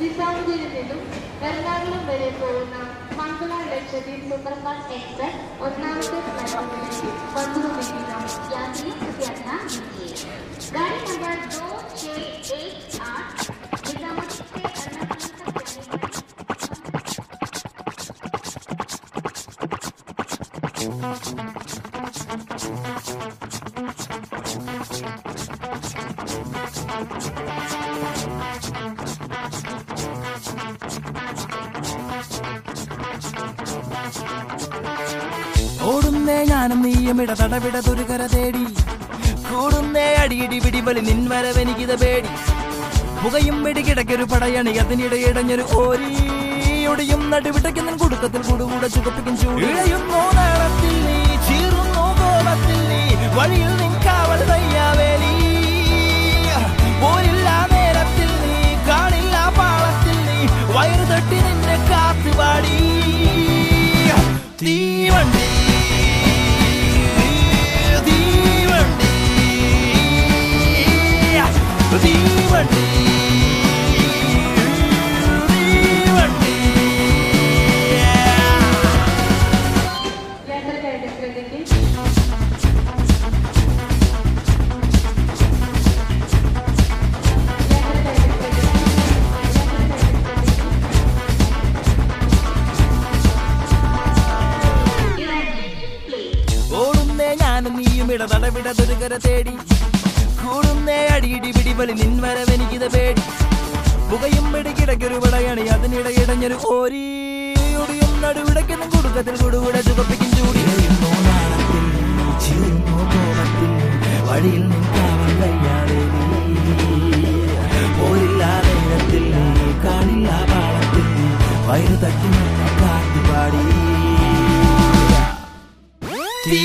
കോഴിക്കോടിൽ നിന്നും എറണാകുളം വരെ പോകുന്ന മംഗള ലക്ഷദ്വീപ് സൂപ്പർഫാസ്റ്റ് എക്സ്പ്രസ് ഒന്നാമത്തെ ഞാനും നീയും ഇട തടവിട തുരുകര തേടി. കൂടുന്നേ അടിയിടി പിടിപലി നിൻവരവെനിക്കിത പേടി. പുകയും വെടികിടക്കൊരു പടയണി അതിനിടെ ഇടഞ്ഞൊരു ഓരി. ഒടിയും നടുവിടയ്ക്കുന്ന കുടുക്കത്തിൽ കൂടുകൂടെ ചുകപ്പിക്കും ചൂടിയുന്നു നീ ചീറുന്നു കോപത്തിൽ നീ വഴിയിൽ നിൻ ഞാനും നീയും ഇട തടവിടതൊരുകര തേടി. കൂടുന്നേ അടിയിടി പിടിപലി നിൻവരവെനിക്കിത് പേടി. പുകയും പിടികിടക്കൊരു വിളയണി അതിനിടെ ഇടഞ്ഞൊരു ഓരി. ഒടിയും നടുവിടയ്ക്കുന്ന കുടുക്കത്തിൽ കൂടുകൂടെ ചുവപ്പിക്കും ചൂടി. വഴിയിൽ നിൽക്കാവൻ ഇടത്തിൽ നീ കാണില്ല പാളത്തിൽ വയറു തട്ടി കാത്തുപാടി തീ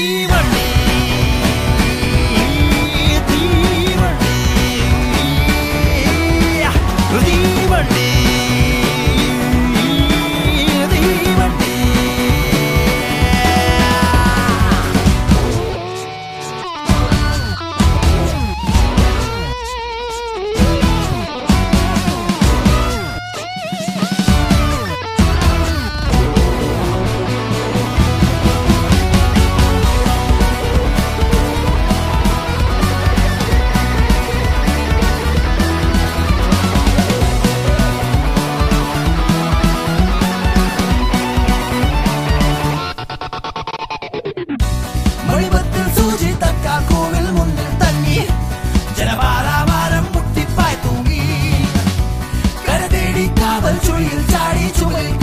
To your daddy chúng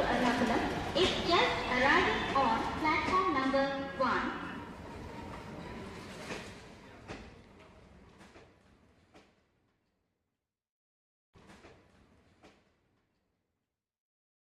to another, it can